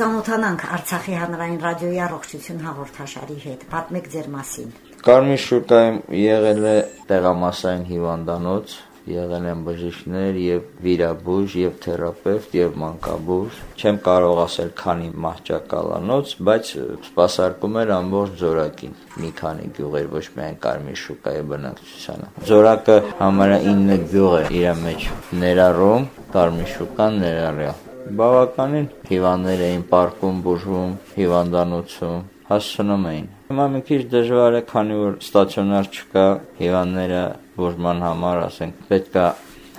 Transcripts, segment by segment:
ծանոթանանք Արցախի հանրային ռադիոյի առողջություն հաղորդաշարի հետ։ Պատմեք ձեր մասին։ Կարմիր շուկայում եղել է տեղամասային հիվանդանոց, եղել են բժիշկներ եւ վիրաբույժ եւ թերապևտ եւ մանկաբույժ չեմ կարող ասել քանի մահճակալանոց բայց սպասարկում էր ամբողջ զորակին մի քանի գյուղեր ոչ միայն կարմիր շուկայի բնակչությանը զորակը համարյա 9 գյուղ է իր մեջ ներառում կարմիր շուկան ներառյալ բավականին հիվանդներ էին պարկում բուժվում հիվանդանոցում հասցնում էին Հիմա մի քիչ դժվար է, քանի որ ստացիոնար չկա, հիվանդները բուժման համար, ասենք, պետքա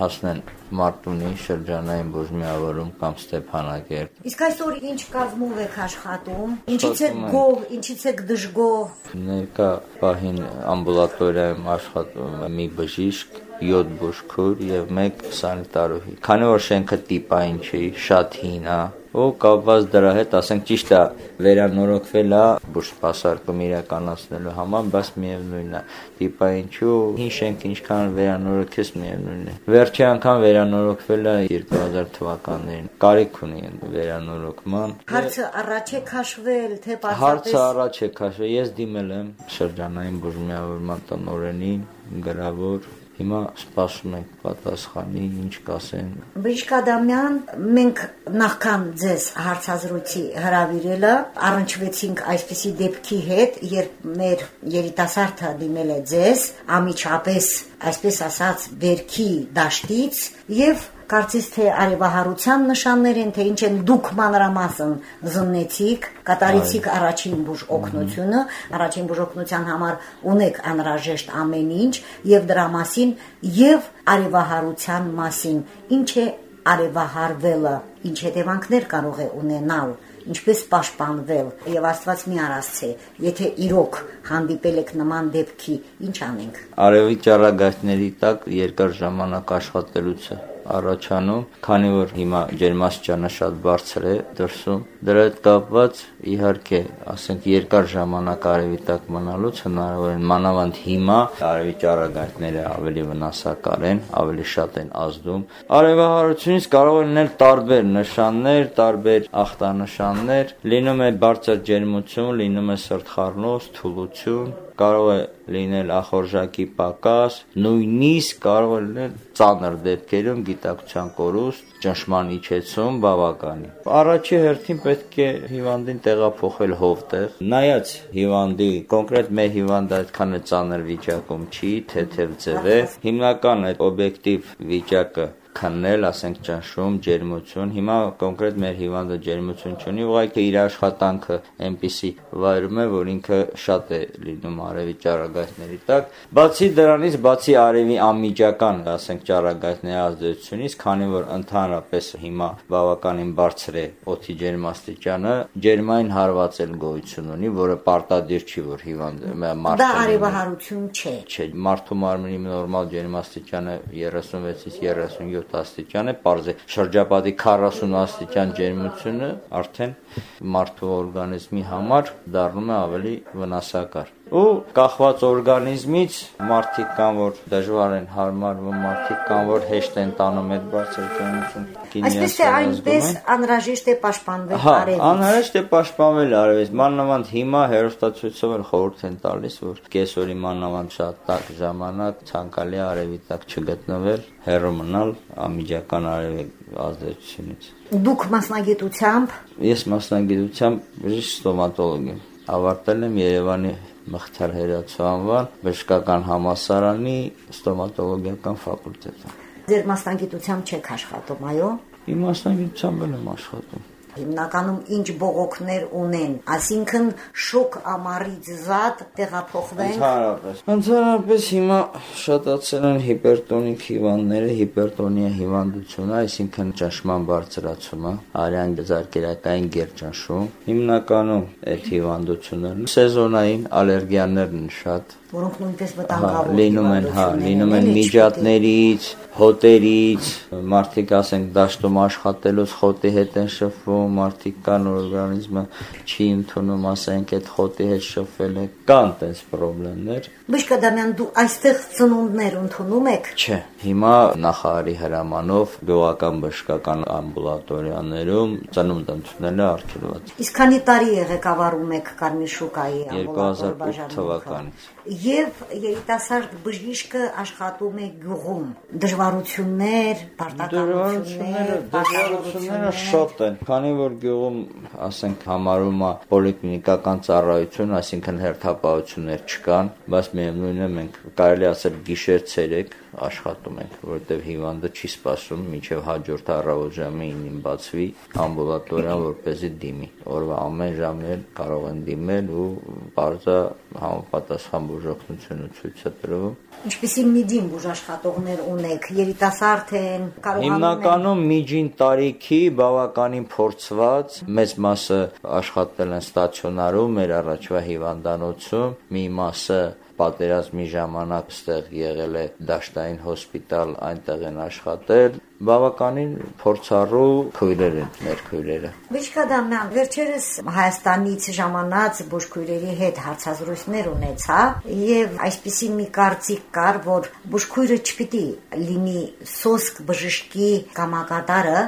հասնեն Մարտունի շրջանային բուժմիավորում կամ Ստեփանակերտ։ Իսկ այսօր ինչ կազմով եք աշխատում։ Ինչից է գող, ինչից է դժգող։ Ներկա պահին ամբուլատորիայում աշխատում է մի բժիշկ, 7 բուժքուր եւ 1 սանիտարուհի։ Քանի որ շենքը տիպային չի, շատ հին է, ու կապված դրա հետ, ասենք ճիշտ է, վերանորոգվել է բուժսպասարկում իրականացնելու համար, բայց միևնույնն է, տիպա ինչու հին շենք ինչքան վերանորոգես միևնույնն է։ Վերջի անգամ վերանորոգվել է 2000 թվականներին։ Կարիք ունի վերանորոգման։ Հարցը առաջ է քաշվել, թե պարզապես Հարցը առաջ է քաշվել։ Ես դիմել եմ շրջանային բուժմիավորման տնօրենին, գրավոր Հիմա սպասում ենք պատասխանի, ինչ կասեն։ Բրիշկ Ադամյան, մենք նախքան ձեզ հարցազրույցի հրավիրելը առնչվեցինք այսպիսի դեպքի հետ, երբ մեր երիտասարդը դիմել է ձեզ, ամիջապես, այսպես ասած, βέρքի դաշտից եւ Կարծես թե արևահարության նշաններ են, թե ինչ են դուք մանրամասն զննեցիք, կատարեցիք առաջին բուժ օգնությունը, առաջին բուժ օգնության համար ունեք անհրաժեշտ ամեն ինչ եւ դրա մասին եւ արևահարության մասին։ Ինչ է արևահարվելը, ինչ հետևանքներ կարող է ունենալ ինչպես պաշտպանվել եւ Աստված մի արածցե եթե իրոք հանդիպել եք նման դեպքի ինչ անենք արևի ճառագայթների տակ երկար ժամանակ աշխատելուց առաջանում, քանի որ հիմա ջերմաստիճանը շատ բարձր է դրսում։ Դրա հետ կապված իհարկե, ասենք երկար ժամանակ արևի տակ մնալուց հնարավոր է մանավանդ հիմա արևի ճառագայթները ավելի վնասակար են, ավելի շատ են ազդում։ Արևահարությունից կարող են լինել տարբեր նշաններ, տարբեր ախտանշաններ, լինում է բարձր ջերմություն, լինում է սրտխառնոց, թուլություն, կարող է լինել ախորժակի պակաս, նույնիսկ կարող է լինել ծանր դեպքերում գիտակցության կորուստ, ճնշման իջեցում բավականին։ Առաջի հերթին պետք է հիվանդին տեղափոխել հովտեղ։ Նայած հիվանդի, կոնկրետ մեր հիվանդը այդքան է ծանր վիճակում չի, թեթև ձև է։ Հիմնական այդ օբյեկտիվ վիճակը քննել, ասենք ճնշում, ջերմություն։ Հիմա կոնկրետ մեր հիվանդը ջերմություն չունի, ուղղակի իր աշխատանքը այնպիսի վայրում է, որ ինքը շատ է լինում արևի ճառագայթների տակ։ Բացի դրանից, բացի արևի անմիջական, ասենք ճառագայթների ազդեցությունից, քանի որ ընդհանրապես հիմա բավականին բարձր է օդի ջերմաստիճանը, ջերմային հարվածել գոյություն ունի, որը պարտադիր չի, որ հիվանդը մարդը Դա արևահարություն չէ։ Չէ, մարդու մարմնի նորմալ ջերմաստիճանը 36-ից 37 7 աստիճան է, parz է շրջապատի 40 աստիճան ջերմությունը արդեն մարդու օրգանիզմի համար դառնում է ավելի վնասակար ու կախված օրգանիզմից մարդիկ կան որ դժվար են հարմարվում մարդիկ կան որ հեշտ են տանում այդ բարձր ջերմություն Այսպես է այնպես անհրաժեշտ է պաշտպանվել արևից։ Հա, անհրաժեշտ է պաշտպանվել արևից։ Մանավանդ հիմա հերոստացույցով էլ խորհուրդ են տալիս, որ կեսօրի մանավանդ շատ տակ ժամանակ ցանկալի արևի տակ չգտնվել, հեռու մնալ ամիջական արևի ազդեցությունից։ Դուք մասնագիտությամբ Ես մասնագիտությամբ բժիշկ ստոմատոլոգ եմ։ Ավարտել եմ Երևանի Մղթար Հերացուանվան բժշկական համասարանի ստոմատոլոգիական ֆակուլտետը։ Ձեր մասնագիտությամբ չեք աշխատում, այո։ Իմ մասնագիտությամբ եմ աշխատում հիմնականում ինչ բողոքներ ունեն, այսինքն շոկ ամառից զատ տեղափոխվեն։ Ընդհանրապես։ Ընդհանրապես հիմա շատացել են հիպերտոնիկ հիվանդները, հիպերտոնիա հիվանդությունը, այսինքն ճնշման բարձրացումը, արյան զարկերակային գերճնշում։ Հիմնականում այդ հիվանդություններն սեզոնային ալերգիաներն շատ որոնք նույնպես վտանգավոր լինում են, հա, լինում են միջատներից, հոտերից, մարդիկ ասենք դաշտում աշխատելուց խոտի հետ են շփվում, մարդիկ կան օրգանիզմը չի ընդունում, ասենք այդ խոտի հետ շփվել է, կան տես խնդիրներ։ Բժշկ Ադամյան, դու այստեղ ծնունդներ ընդունում եք։ Չէ, հիմա նախարարի հրամանով գյուղական բժշկական ամբուլատորիաներում ծնունդ ընդունելը արգելված։ Իսկ քանի տարի է ղեկավարում եք Կարմիր շուկայի ամբուլատոր 2008 թվականից եւ երիտասարդ բժիշկը աշխատում է գյուղում։ Դժվարություններ, պարտականություններ, դժվարությունները շատ են, քանի որ գյուղում, ասենք, համարում է պոլիկլինիկական ծառայություն, այսինքն հերթապահություններ չկան, բայց միևնույն է մենք կարելի ասել գիշեր ցերեկ աշխատում ենք, որովհետև հիվանդը չի սպասում մինչև հաջորդ առավոտ ժամը 9-ին բացվի ամբուլատորիան, որպեսզի դիմի։ Օրվա ամեն ժամը կարող են դիմել ու բարձա համապատասխան բուժօգնությունը ցույց է տրվում։ Ինչպեսի միջին բուժաշխատողներ ունեք, երիտասարդ են, կարողանում են Հիմնականում միջին տարիքի բավականին փորձված, մեծ մասը աշխատել են ստացիոնարում, մեր առաջվա հիվանդանոցում, մի մասը պատերազմի ժամանակ ստեղ եղել է դաշտային հոսպիտալ, այնտեղ են աշխատել, բավականին փորձառու քույրեր են մեր քույրերը։ Վիճկադամյան վերջերս Հայաստանից ժամանած բուժքույրերի հետ հարցազրույցներ ունեցա եւ այսպիսի մի կարծիք կար, որ բուժքույրը չպիտի լինի սոսկ բժշկի կամակատարը,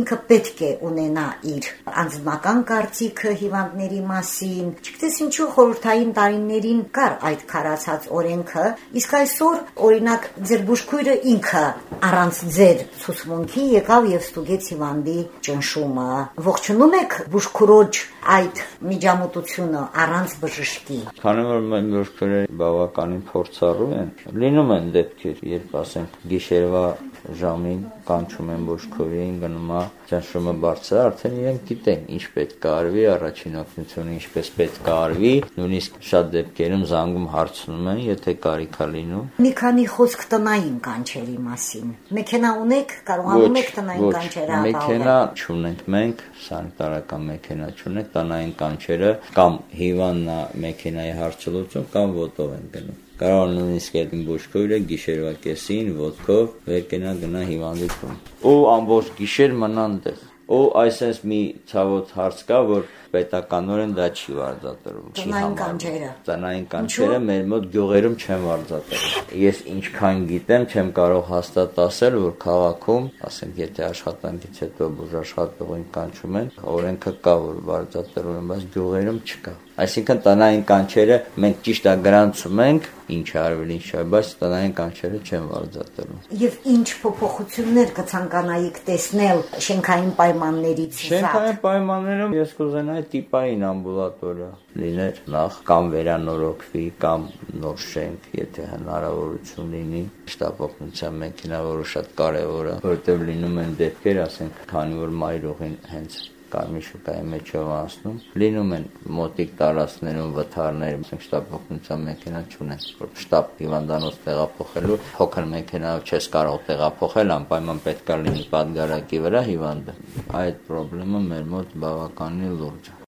ինքը պետք է ունենա իր անձնական կարծիքը հիվանդների մասին։ Չգիտես ինչու խորհրդային տարիներին կար այդ քարացած օրենքը, իսկ այսօր օրինակ ձեր բուժքույրը ինքը առանց ձեր ցուցմունքի եկավ եւ ստուգեց հիվանդի ճնշումը։ Ողջունում եք բուժքուրոջ այդ միջամտությունը առանց բժշկի։ Քանի որ մեր բուժքուրերը բավականին փորձառու են, լինում են դեպքեր, երբ ասենք գիշերվա ժամին կանչում են բուժքովին գնում է ճնշումը բարձր արդեն իրենք գիտեն ինչ պետք է արվի առաջին օգնությունը ինչպես պետք է արվի նույնիսկ շատ դեպքերում զանգում հարցնում են եթե կարիք է լինում մի քանի խոսք տնային կանչերի մասին մեքենա ունեք կարողանում եք տնային կանչերը ապահովել մեքենա չունենք մենք սանիտարական մեքենա չունենք տնային կանչերը կամ հիվանդնա մեքենայի հարցլուծում կամ ոտով են գնում Կարող նույնիսկ այդ բուժքույրը գիշերվա կեսին ոդկով վեր կենա գնա հիվանդի տուն։ Ու ամբողջ գիշեր մնան տեղ։ Ու այսպես մի ցավոտ հարց կա, որ պետականորեն դա չի վարձատրվում, չի համարվում։ Տնային կանչերը մեր մոտ գյուղերում չեն վարձատրվում։ Ես ինչքան գիտեմ, չեմ կարող հաստատ ասել, որ քաղաքում, ասենք, եթե աշխատանքից հետո բուժաշխատողին կանչում են, օրենքը կա, որ վարձատրում են, բայց գյուղերում չկա։ Այսինքն տնային կանչերը մենք ճիշտ է գրանցում ենք, ինչ արվել ինչ է, բայց տնային կանչերը չեն վարձատրում։ Եվ ինչ փոփոխություններ կցանկանայիք տեսնել շենքային պայմաններից։ Շենքային պայմաններում ես կուզենայի տիպային ամբուլատորիա լիներ նախ կամ վերանորոգվի կամ նոր շենք, եթե հնարավորություն լինի, շտապօգնության մեքենա, որը շատ կարևոր է, որտեղ լինում են դեպքեր, ասենք, քանի որ մայրուղին հենց կարմիր շուկայի մեջով անցնում, լինում են մոտիկ տարածքներում վթարներ, ասենք շտապօգնության մեքենա չունեն, որ շտապ հիվանդանոց տեղափոխելու փոքր մեքենայով չես կարող տեղափոխել, անպայման պետք է լինի պատգարակի վրա հիվանդը։ Այդ խնդրը մեր մոտ բավականին լուրջ է։